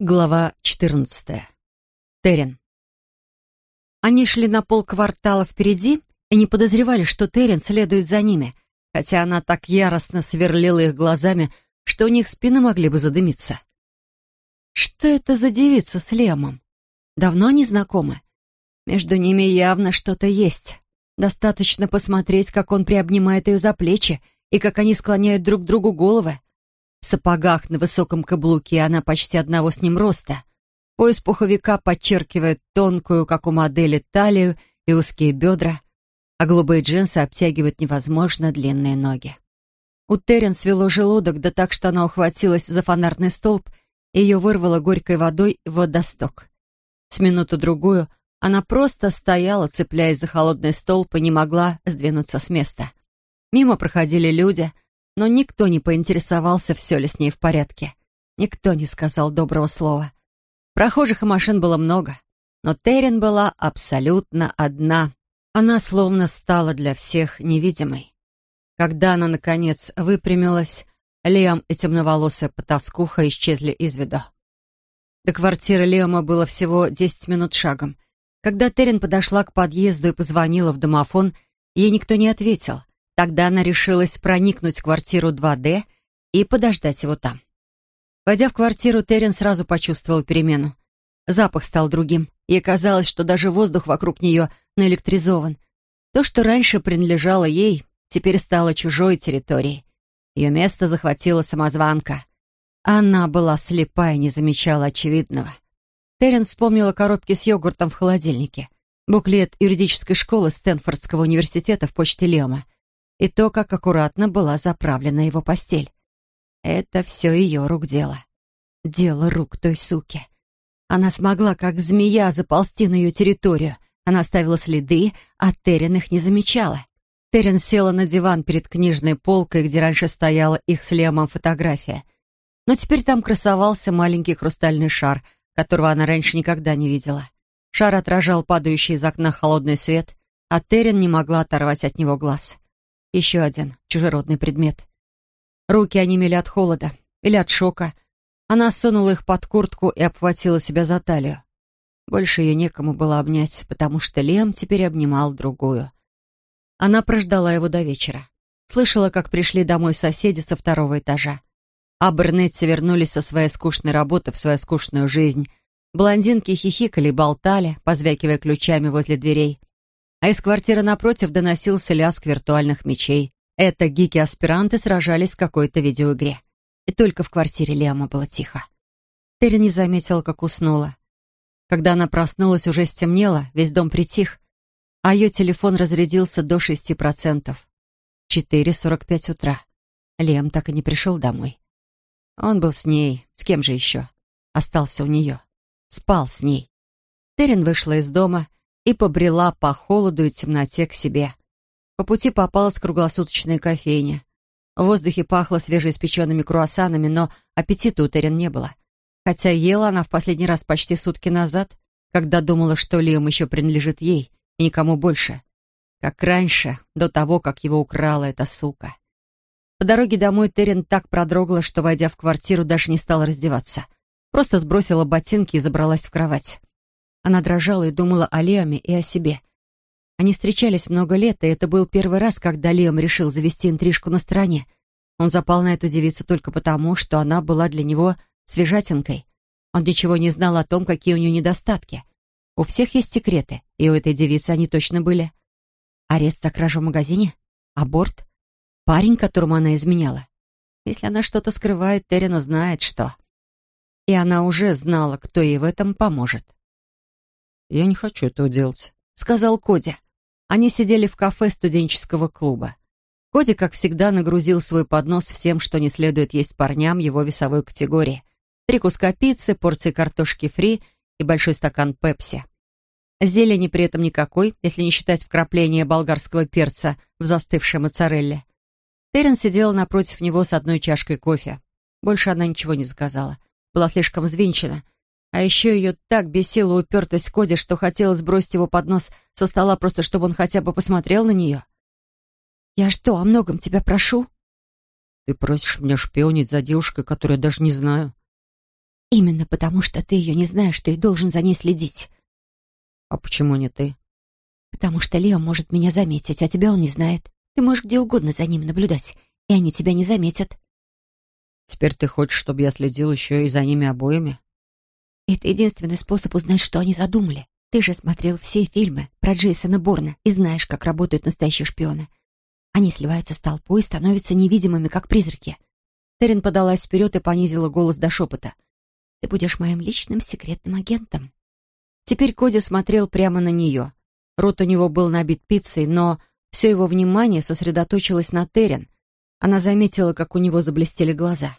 Глава 14. Терен. Они шли на полквартала впереди и не подозревали, что Терен следует за ними, хотя она так яростно сверлила их глазами, что у них спины могли бы задымиться. Что это за девица с Лемом? Давно они знакомы? Между ними явно что-то есть. Достаточно посмотреть, как он приобнимает ее за плечи и как они склоняют друг другу головы. В сапогах на высоком каблуке она почти одного с ним роста. Пояс пуховика подчеркивает тонкую, как у модели, талию и узкие бедра, а голубые джинсы обтягивают невозможно длинные ноги. У Терен свело желудок, да так, что она ухватилась за фонарный столб и ее вырвало горькой водой в водосток. С минуту-другую она просто стояла, цепляясь за холодный столб и не могла сдвинуться с места. Мимо проходили люди, но никто не поинтересовался, все ли с ней в порядке. Никто не сказал доброго слова. Прохожих и машин было много, но Терен была абсолютно одна. Она словно стала для всех невидимой. Когда она, наконец, выпрямилась, Лиам и темноволосая потаскуха исчезли из виду. До квартиры Лиама было всего десять минут шагом. Когда Терен подошла к подъезду и позвонила в домофон, ей никто не ответил. Тогда она решилась проникнуть в квартиру 2D и подождать его там. Войдя в квартиру, Терен сразу почувствовал перемену. Запах стал другим. Ей казалось, что даже воздух вокруг нее наэлектризован. То, что раньше принадлежало ей, теперь стало чужой территорией. Ее место захватила самозванка. Она была слепа и не замечала очевидного. Терен вспомнила коробки с йогуртом в холодильнике, буклет юридической школы Стэнфордского университета в почте Лема и то, как аккуратно была заправлена его постель. Это все ее рук дело. Дело рук той суки. Она смогла, как змея, заползти на ее территорию. Она оставила следы, а Терен их не замечала. Терен села на диван перед книжной полкой, где раньше стояла их с Лемом фотография. Но теперь там красовался маленький хрустальный шар, которого она раньше никогда не видела. Шар отражал падающий из окна холодный свет, а Терен не могла оторвать от него глаз. Еще один чужеродный предмет. Руки онемели от холода или от шока. Она сунула их под куртку и обхватила себя за талию. Больше ее некому было обнять, потому что Лем теперь обнимал другую. Она прождала его до вечера. Слышала, как пришли домой соседи со второго этажа. А Бернетти вернулись со своей скучной работы в свою скучную жизнь. Блондинки хихикали болтали, позвякивая ключами возле дверей. А из квартиры напротив доносился лязг виртуальных мечей. Это гики-аспиранты сражались в какой-то видеоигре. И только в квартире Лиама было тихо. Терри не заметила, как уснула. Когда она проснулась, уже стемнело, весь дом притих, а ее телефон разрядился до шести процентов. Четыре сорок пять утра. Лем так и не пришел домой. Он был с ней. С кем же еще? Остался у нее. Спал с ней. Терен вышла из дома и побрела по холоду и темноте к себе. По пути попалась круглосуточная кофейня. В воздухе пахло свежеиспеченными круассанами, но аппетита у Терен не было. Хотя ела она в последний раз почти сутки назад, когда думала, что Лиам еще принадлежит ей и никому больше. Как раньше, до того, как его украла эта сука. По дороге домой Терен так продрогла, что, войдя в квартиру, даже не стала раздеваться. Просто сбросила ботинки и забралась в кровать. Она дрожала и думала о Лиаме и о себе — они встречались много лет, и это был первый раз, когда Лиам решил завести интрижку на стороне. Он запал на эту девицу только потому, что она была для него свежатинкой. Он ничего не знал о том, какие у нее недостатки. У всех есть секреты, и у этой девицы они точно были. Арест за кражу в магазине? Аборт? Парень, которому она изменяла? Если она что-то скрывает, Террина знает, что. И она уже знала, кто ей в этом поможет. «Я не хочу этого делать», — сказал Коди. Они сидели в кафе студенческого клуба. Коди, как всегда, нагрузил свой поднос всем, что не следует есть парням его весовой категории. Три куска пиццы, порции картошки фри и большой стакан пепси. Зелени при этом никакой, если не считать вкрапления болгарского перца в застывшей моцарелле. Терен сидела напротив него с одной чашкой кофе. Больше она ничего не заказала. Была слишком взвинчена — а еще ее так бесила упертость Коди, что хотелось бросить его под нос со стола, просто чтобы он хотя бы посмотрел на нее. «Я что, о многом тебя прошу?» «Ты просишь меня шпионить за девушкой, которую я даже не знаю». Именно потому, что ты ее не знаешь, ты должен за ней следить. А почему не ты? Потому что Лео может меня заметить, а тебя он не знает. Ты можешь где угодно за ним наблюдать, и они тебя не заметят. Теперь ты хочешь, чтобы я следил еще и за ними обоими? Это единственный способ узнать, что они задумали. Ты же смотрел все фильмы про Джейсона Борна и знаешь, как работают настоящие шпионы. Они сливаются с толпой и становятся невидимыми, как призраки. Терен подалась вперед и понизила голос до шепота. «Ты будешь моим личным секретным агентом». Теперь Коди смотрел прямо на нее. Рот у него был набит пиццей, но все его внимание сосредоточилось на Терен. Она заметила, как у него заблестели глаза.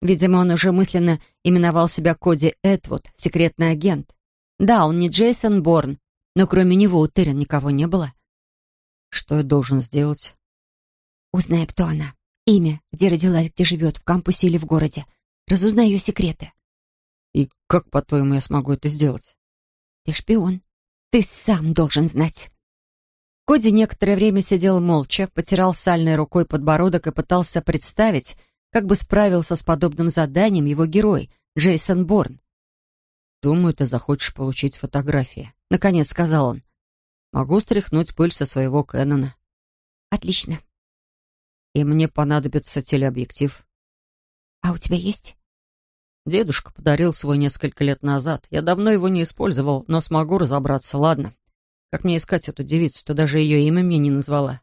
Видимо, он уже мысленно именовал себя Коди Этвуд, секретный агент. Да, он не Джейсон Борн, но кроме него у Терен никого не было. Что я должен сделать? Узнай, кто она. Имя, где родилась, где живет, в кампусе или в городе. Разузнай ее секреты. И как, по-твоему, я смогу это сделать? Ты шпион. Ты сам должен знать. Коди некоторое время сидел молча, потирал сальной рукой подбородок и пытался представить, как бы справился с подобным заданием его герой, Джейсон Борн. «Думаю, ты захочешь получить фотографии», — наконец сказал он. «Могу стряхнуть пыль со своего Кэнона». «Отлично». «И мне понадобится телеобъектив». «А у тебя есть?» Дедушка подарил свой несколько лет назад. Я давно его не использовал, но смогу разобраться, ладно. Как мне искать эту девицу? Ты даже ее имя мне не назвала.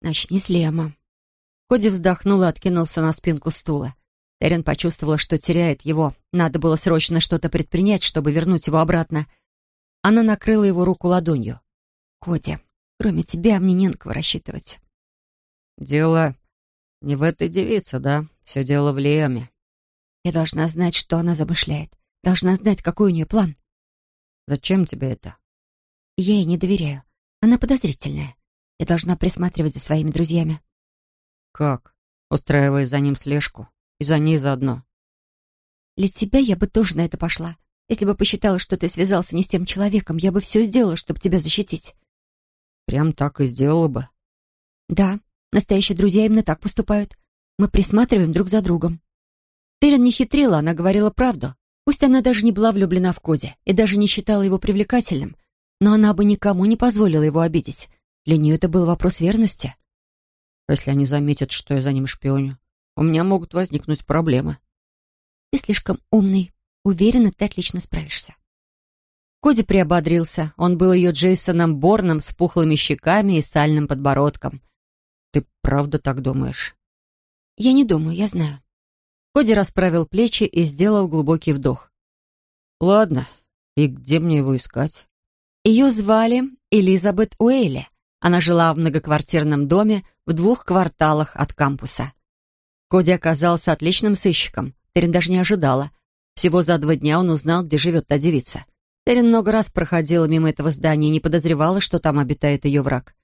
Начни с Лема. Коди вздохнул и откинулся на спинку стула. Эрин почувствовала, что теряет его. Надо было срочно что-то предпринять, чтобы вернуть его обратно. Она накрыла его руку ладонью. «Коди, кроме тебя мне не на кого рассчитывать». «Дело не в этой девице, да? Все дело в Леме». «Я должна знать, что она замышляет. Должна знать, какой у нее план». «Зачем тебе это?» Я ей не доверяю. Она подозрительная. Я должна присматривать за своими друзьями. Как? Устраивая за ним слежку. И за ней заодно. Для тебя я бы тоже на это пошла. Если бы посчитала, что ты связался не с тем человеком, я бы все сделала, чтобы тебя защитить. Прям так и сделала бы. Да, настоящие друзья именно так поступают. Мы присматриваем друг за другом. Терен не хитрила, она говорила правду. Пусть она даже не была влюблена в Коди и даже не считала его привлекательным, но она бы никому не позволила его обидеть. Для нее это был вопрос верности. Если они заметят, что я за ним шпионю, у меня могут возникнуть проблемы. Ты слишком умный. Уверена, ты отлично справишься. Коди приободрился. Он был ее Джейсоном Борном с пухлыми щеками и сальным подбородком. Ты правда так думаешь? Я не думаю, я знаю. Коди расправил плечи и сделал глубокий вдох. Ладно, и где мне его искать? Ее звали Элизабет Уэйли. Она жила в многоквартирном доме в двух кварталах от кампуса. Коди оказался отличным сыщиком. Терен даже не ожидала. Всего за два дня он узнал, где живет та девица. Терен много раз проходила мимо этого здания и не подозревала, что там обитает ее враг.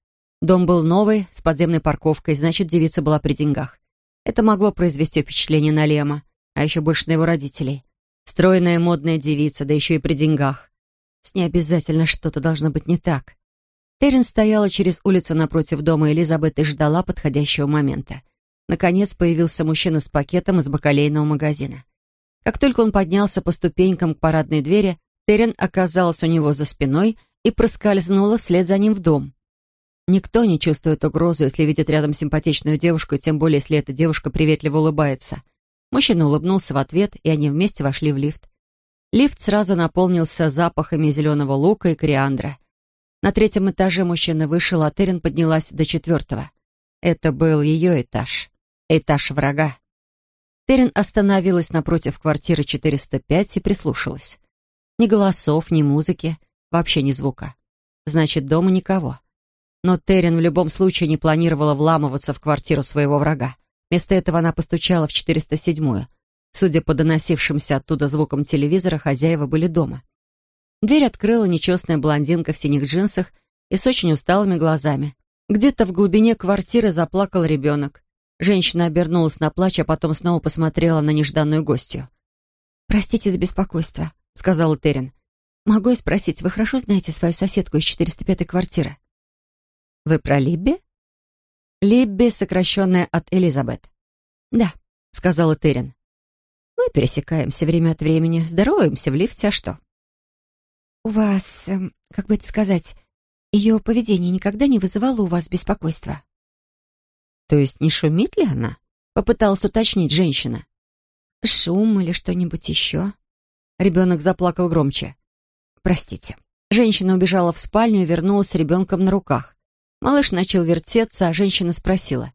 Дом был новый, с подземной парковкой, значит, девица была при деньгах. Это могло произвести впечатление на Лема, а еще больше на его родителей. Стройная модная девица, да еще и при деньгах. С ней обязательно что-то должно быть не так. Терен стояла через улицу напротив дома Элизабет и ждала подходящего момента. Наконец появился мужчина с пакетом из бакалейного магазина. Как только он поднялся по ступенькам к парадной двери, Терен оказалась у него за спиной и проскользнула вслед за ним в дом. Никто не чувствует угрозу, если видит рядом симпатичную девушку, тем более, если эта девушка приветливо улыбается. Мужчина улыбнулся в ответ, и они вместе вошли в лифт. Лифт сразу наполнился запахами зеленого лука и кориандра. На третьем этаже мужчина вышел, а Терен поднялась до четвертого. Это был ее этаж. Этаж врага. Терен остановилась напротив квартиры 405 и прислушалась. Ни голосов, ни музыки, вообще ни звука. Значит, дома никого. Но Терен в любом случае не планировала вламываться в квартиру своего врага. Вместо этого она постучала в 407-ю. Судя по доносившимся оттуда звукам телевизора, хозяева были дома. Дверь открыла нечестная блондинка в синих джинсах и с очень усталыми глазами. Где-то в глубине квартиры заплакал ребенок. Женщина обернулась на плач, а потом снова посмотрела на нежданную гостью. «Простите за беспокойство», — сказала Терен. «Могу я спросить, вы хорошо знаете свою соседку из 405-й квартиры?» «Вы про Либби?» «Либби, сокращенная от Элизабет». «Да», — сказала Терен. Мы пересекаемся время от времени, здороваемся в лифте, а что?» «У вас, эм, как бы это сказать, ее поведение никогда не вызывало у вас беспокойства?» «То есть не шумит ли она?» — попыталась уточнить женщина. «Шум или что-нибудь еще?» Ребенок заплакал громче. «Простите». Женщина убежала в спальню и вернулась с ребенком на руках. Малыш начал вертеться, а женщина спросила.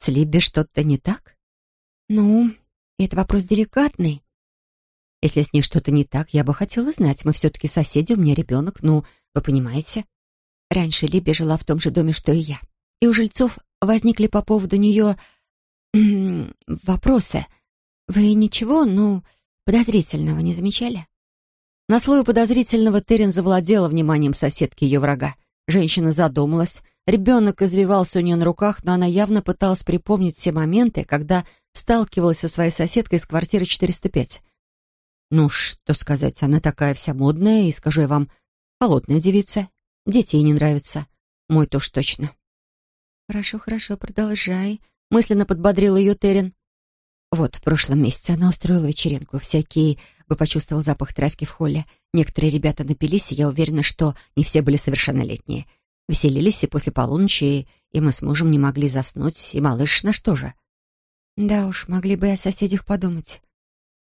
«С Либби что-то не так?» «Ну, это вопрос деликатный». «Если с ней что-то не так, я бы хотела знать. Мы все-таки соседи, у меня ребенок, ну, вы понимаете?» Раньше Либби жила в том же доме, что и я. И у жильцов возникли по поводу нее вопросы. Вы ничего, ну, подозрительного не замечали? На слою подозрительного Терен завладела вниманием соседки ее врага. Женщина задумалась. Ребенок извивался у нее на руках, но она явно пыталась припомнить все моменты, когда сталкивалась со своей соседкой из квартиры 405. Ну, что сказать, она такая вся модная и, скажу я вам, холодная девица. Дети ей не нравятся. Мой тоже точно. «Хорошо, хорошо, продолжай», — мысленно подбодрил ее Терен. Вот, в прошлом месяце она устроила вечеринку. Всякие бы почувствовал запах травки в холле. Некоторые ребята напились, и я уверена, что не все были совершеннолетние. Веселились и после полуночи, и мы с мужем не могли заснуть, и малыш на что же? Да уж, могли бы и о соседях подумать.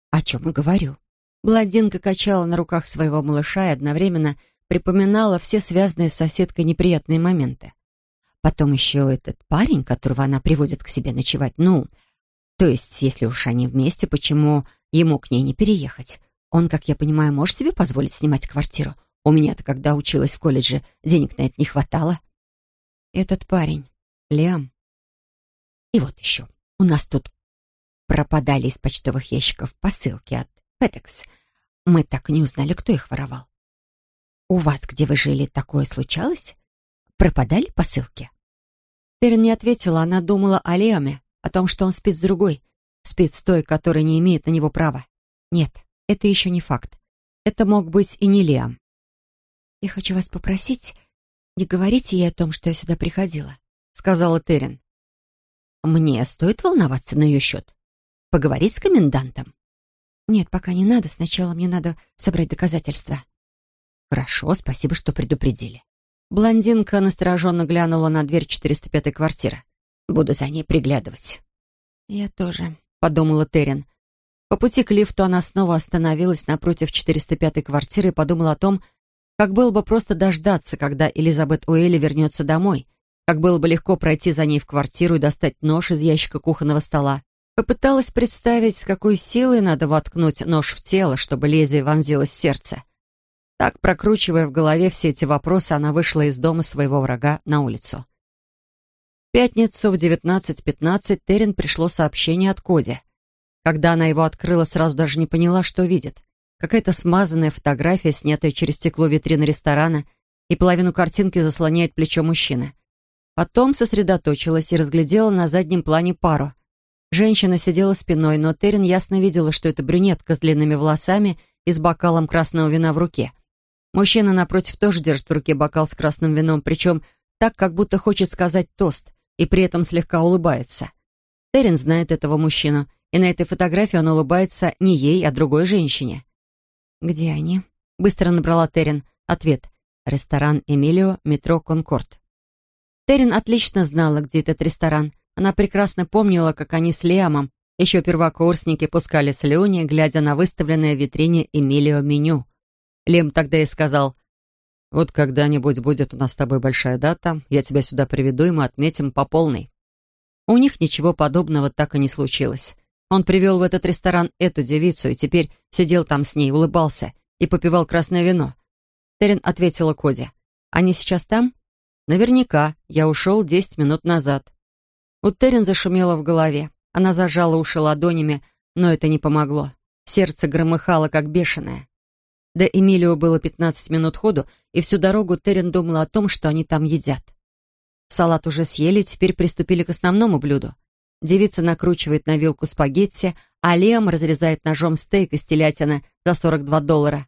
О чем и говорю. Бладинка качала на руках своего малыша и одновременно припоминала все связанные с соседкой неприятные моменты. Потом еще этот парень, которого она приводит к себе ночевать, ну, то есть, если уж они вместе, почему ему к ней не переехать? Он, как я понимаю, может себе позволить снимать квартиру? У меня-то, когда училась в колледже, денег на это не хватало. Этот парень, Лиам. И вот еще. У нас тут пропадали из почтовых ящиков посылки от FedEx. Мы так и не узнали, кто их воровал. У вас, где вы жили, такое случалось? Пропадали посылки? Терен не ответила, она думала о Лиаме о том, что он спит с другой, спит с той, которая не имеет на него права. Нет, это еще не факт. Это мог быть и не Лиам. «Я хочу вас попросить, не говорите ей о том, что я сюда приходила», — сказала Терен. «Мне стоит волноваться на ее счет? Поговорить с комендантом?» «Нет, пока не надо. Сначала мне надо собрать доказательства». «Хорошо, спасибо, что предупредили». Блондинка настороженно глянула на дверь 405-й квартиры. Буду за ней приглядывать». «Я тоже», — подумала Терен. По пути к лифту она снова остановилась напротив 405-й квартиры и подумала о том, как было бы просто дождаться, когда Элизабет Уэлли вернется домой, как было бы легко пройти за ней в квартиру и достать нож из ящика кухонного стола. Попыталась представить, с какой силой надо воткнуть нож в тело, чтобы лезвие вонзилось в сердце. Так, прокручивая в голове все эти вопросы, она вышла из дома своего врага на улицу пятницу в 19.15 Терен пришло сообщение от Коди. Когда она его открыла, сразу даже не поняла, что видит. Какая-то смазанная фотография, снятая через стекло витрины ресторана, и половину картинки заслоняет плечо мужчины. Потом сосредоточилась и разглядела на заднем плане пару. Женщина сидела спиной, но Терен ясно видела, что это брюнетка с длинными волосами и с бокалом красного вина в руке. Мужчина напротив тоже держит в руке бокал с красным вином, причем так, как будто хочет сказать тост и при этом слегка улыбается. Терен знает этого мужчину, и на этой фотографии он улыбается не ей, а другой женщине. «Где они?» — быстро набрала Терен. Ответ. Ресторан «Эмилио», метро «Конкорд». Терен отлично знала, где этот ресторан. Она прекрасно помнила, как они с Лиамом, еще первокурсники, пускали слюни, глядя на выставленное в витрине «Эмилио» меню. Лем тогда и сказал — вот когда-нибудь будет у нас с тобой большая дата, я тебя сюда приведу, и мы отметим по полной». У них ничего подобного так и не случилось. Он привел в этот ресторан эту девицу и теперь сидел там с ней, улыбался и попивал красное вино. Терен ответила Коди. «Они сейчас там?» «Наверняка. Я ушел десять минут назад». У Терен зашумело в голове. Она зажала уши ладонями, но это не помогло. Сердце громыхало, как бешеное. До Эмилио было 15 минут ходу, и всю дорогу Терен думала о том, что они там едят. Салат уже съели, теперь приступили к основному блюду. Девица накручивает на вилку спагетти, а Лем разрезает ножом стейк из телятины за 42 доллара.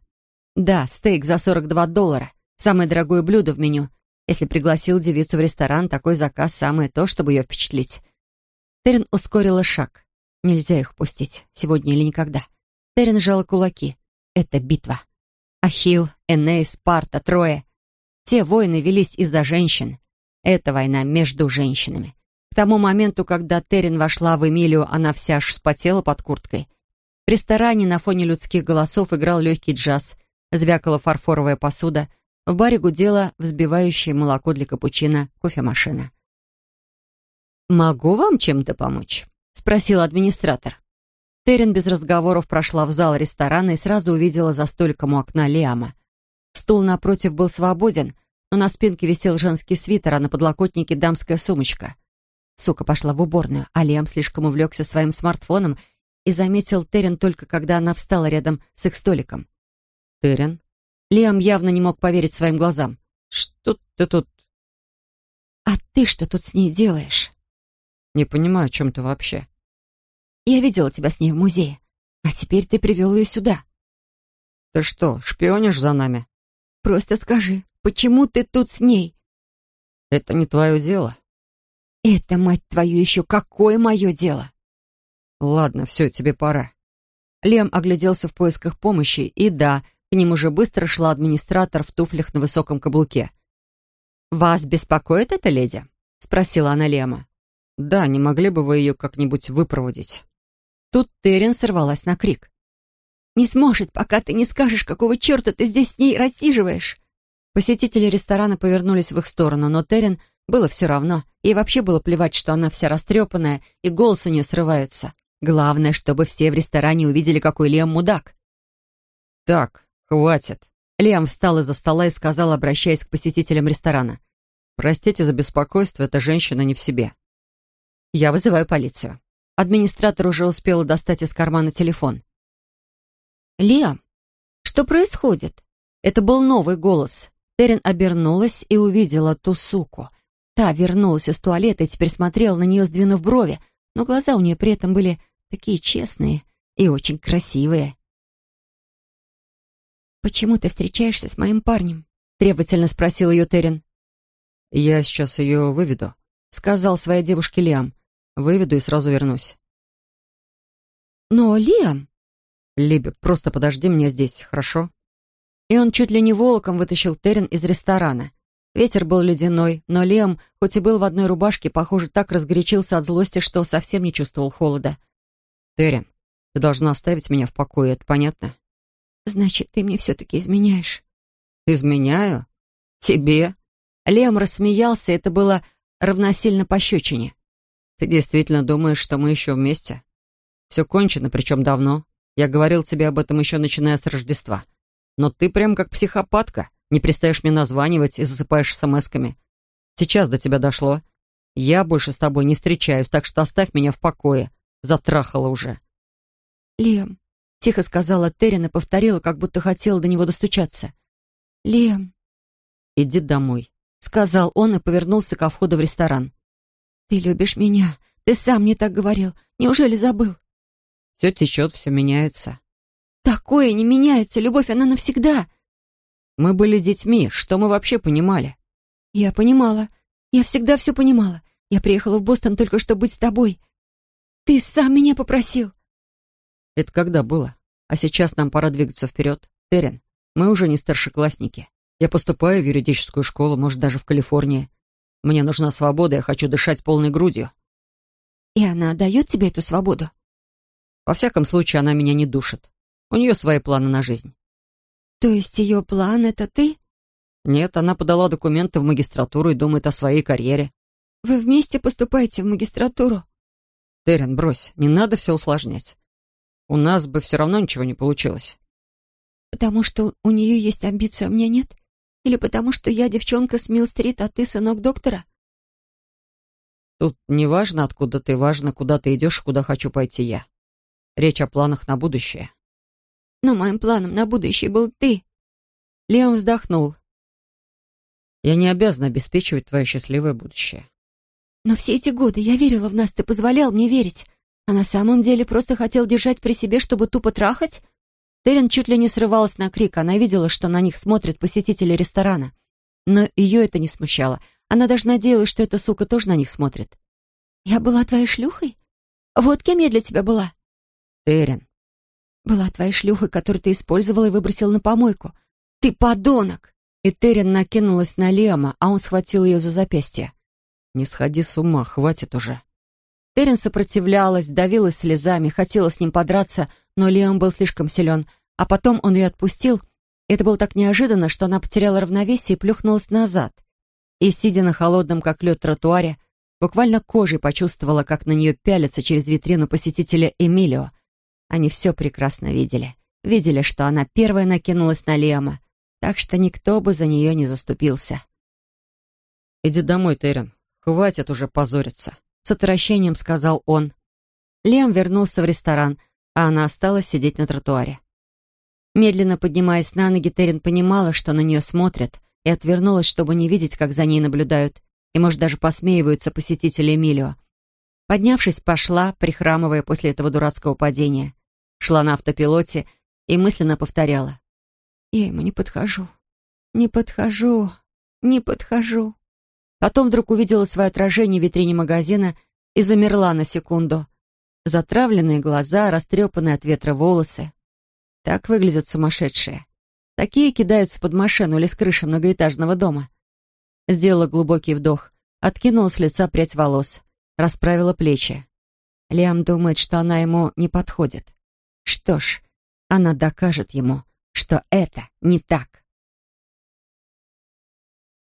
Да, стейк за 42 доллара. Самое дорогое блюдо в меню. Если пригласил девицу в ресторан, такой заказ самое то, чтобы ее впечатлить. Терен ускорила шаг. Нельзя их пустить, сегодня или никогда. Терен сжала кулаки. Это битва. Ахилл, Эней, Спарта, Троя. Те войны велись из-за женщин. Это война между женщинами. К тому моменту, когда Терен вошла в Эмилию, она вся аж вспотела под курткой. В ресторане на фоне людских голосов играл легкий джаз, звякала фарфоровая посуда, в баре гудела взбивающее молоко для капучино кофемашина. «Могу вам чем-то помочь?» — спросил администратор. Терен без разговоров прошла в зал ресторана и сразу увидела за столиком у окна Лиама. Стул напротив был свободен, но на спинке висел женский свитер, а на подлокотнике дамская сумочка. Сука пошла в уборную, а Лиам слишком увлекся своим смартфоном и заметил Терен только когда она встала рядом с их столиком. «Терен?» Лиам явно не мог поверить своим глазам. «Что ты тут...» «А ты что тут с ней делаешь?» «Не понимаю, о чем ты вообще». «Я видела тебя с ней в музее, а теперь ты привел ее сюда». «Ты что, шпионишь за нами?» «Просто скажи, почему ты тут с ней?» «Это не твое дело». «Это, мать твою, еще какое мое дело?» «Ладно, все, тебе пора». Лем огляделся в поисках помощи, и да, к ним уже быстро шла администратор в туфлях на высоком каблуке. «Вас беспокоит эта леди?» — спросила она Лема. «Да, не могли бы вы ее как-нибудь выпроводить?» Тут Терен сорвалась на крик. «Не сможет, пока ты не скажешь, какого черта ты здесь с ней рассиживаешь!» Посетители ресторана повернулись в их сторону, но Терен было все равно. Ей вообще было плевать, что она вся растрепанная, и голос у нее срывается. Главное, чтобы все в ресторане увидели, какой Лиам мудак. «Так, хватит». Лиам встал из-за стола и сказал, обращаясь к посетителям ресторана. «Простите за беспокойство, эта женщина не в себе». «Я вызываю полицию». Администратор уже успел достать из кармана телефон. «Лиам, что происходит?» Это был новый голос. Терен обернулась и увидела ту суку — Та вернулась из туалета и теперь смотрела на нее, сдвинув брови, но глаза у нее при этом были такие честные и очень красивые. «Почему ты встречаешься с моим парнем?» — требовательно спросил ее Терен. «Я сейчас ее выведу», — сказал своей девушке Лиам. «Выведу и сразу вернусь». «Но, Лиам...» «Либи, просто подожди меня здесь, хорошо?» И он чуть ли не волоком вытащил Терен из ресторана. Ветер был ледяной, но Лем, хоть и был в одной рубашке, похоже, так разгорячился от злости, что совсем не чувствовал холода. «Терен, ты должна оставить меня в покое, это понятно?» «Значит, ты мне все-таки изменяешь?» «Изменяю? Тебе?» Лем рассмеялся, это было равносильно пощечине. «Ты действительно думаешь, что мы еще вместе? Все кончено, причем давно. Я говорил тебе об этом еще начиная с Рождества. Но ты прям как психопатка. Не пристаешь мне названивать и засыпаешь смс-ками. Сейчас до тебя дошло. Я больше с тобой не встречаюсь, так что оставь меня в покое. Затрахала уже. Лем, тихо сказала Террин и повторила, как будто хотела до него достучаться. Лем. Иди домой, сказал он и повернулся ко входу в ресторан. Ты любишь меня. Ты сам мне так говорил. Неужели забыл? Все течет, все меняется. Такое не меняется. Любовь, она навсегда. Мы были детьми, что мы вообще понимали? Я понимала. Я всегда все понимала. Я приехала в Бостон только чтобы быть с тобой. Ты сам меня попросил. Это когда было? А сейчас нам пора двигаться вперед. Терен, мы уже не старшеклассники. Я поступаю в юридическую школу, может, даже в Калифорнии. Мне нужна свобода, я хочу дышать полной грудью. И она дает тебе эту свободу? Во всяком случае, она меня не душит. У нее свои планы на жизнь. То есть ее план — это ты? Нет, она подала документы в магистратуру и думает о своей карьере. Вы вместе поступаете в магистратуру? Терен, брось, не надо все усложнять. У нас бы все равно ничего не получилось. Потому что у нее есть амбиции, а у меня нет? Или потому что я девчонка с Милл-стрит, а ты сынок доктора? Тут не важно, откуда ты, важно, куда ты идешь, куда хочу пойти я. Речь о планах на будущее. Но моим планом на будущее был ты. Леон вздохнул. Я не обязан обеспечивать твое счастливое будущее. Но все эти годы я верила в нас, ты позволял мне верить. А на самом деле просто хотел держать при себе, чтобы тупо трахать? Терен чуть ли не срывалась на крик. Она видела, что на них смотрят посетители ресторана. Но ее это не смущало. Она даже надеялась, что эта сука тоже на них смотрит. «Я была твоей шлюхой?» Вот кем я для тебя была?» «Терен». «Была твоей шлюхой, которую ты использовала и выбросила на помойку. Ты подонок!» И Терен накинулась на Лема, а он схватил ее за запястье. «Не сходи с ума, хватит уже». Терен сопротивлялась, давилась слезами, хотела с ним подраться, но Лиам был слишком силен. А потом он ее отпустил. Это было так неожиданно, что она потеряла равновесие и плюхнулась назад. И, сидя на холодном, как лед, тротуаре, буквально кожей почувствовала, как на нее пялится через витрину посетителя Эмилио. Они все прекрасно видели. Видели, что она первая накинулась на Лиама, так что никто бы за нее не заступился. «Иди домой, Терен. Хватит уже позориться», с отвращением сказал он. Лем вернулся в ресторан, а она осталась сидеть на тротуаре. Медленно поднимаясь на ноги, Терен понимала, что на нее смотрят, и отвернулась, чтобы не видеть, как за ней наблюдают, и, может, даже посмеиваются посетители Эмилио. Поднявшись, пошла, прихрамывая после этого дурацкого падения. Шла на автопилоте и мысленно повторяла. «Я ему не подхожу, не подхожу, не подхожу». Потом вдруг увидела свое отражение в витрине магазина и замерла на секунду. Затравленные глаза, растрепанные от ветра волосы. Так выглядят сумасшедшие. Такие кидаются под машину или с крыши многоэтажного дома. Сделала глубокий вдох, откинула с лица прядь волос, расправила плечи. Лиам думает, что она ему не подходит. Что ж, она докажет ему, что это не так.